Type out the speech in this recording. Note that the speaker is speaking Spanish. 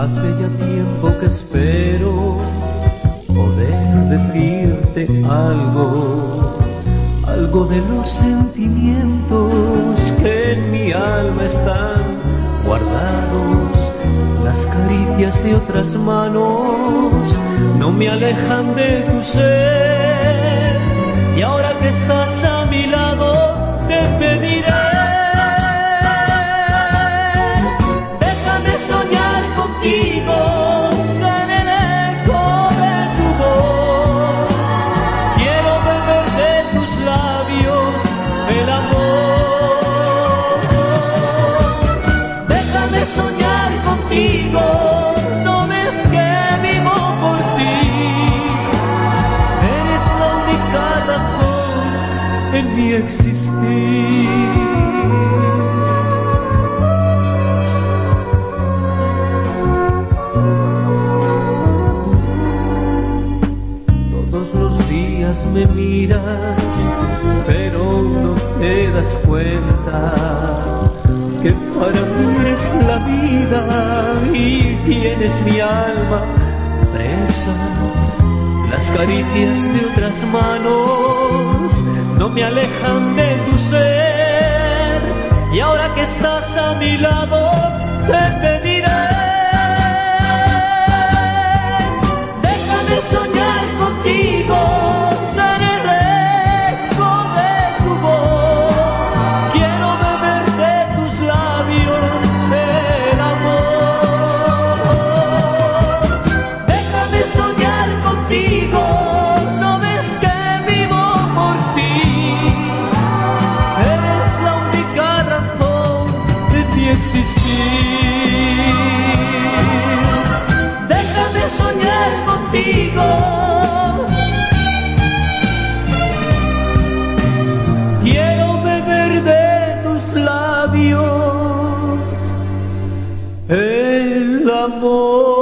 Hace ya tiempo que espero poder decirte algo, algo de los sentimientos que en mi alma están guardados. Las caricias de otras manos no me alejan de tu ser y ahora que estás a mi lado en mi existir. Todos los días me miras, pero no te das cuenta que para mí eres la vida y tienes mi alma presa. Las caricias de otras manos me alejan de tu ser. Y ahora que estás a mi lado te soñar contigo. Quiero beber de tus labios el amor.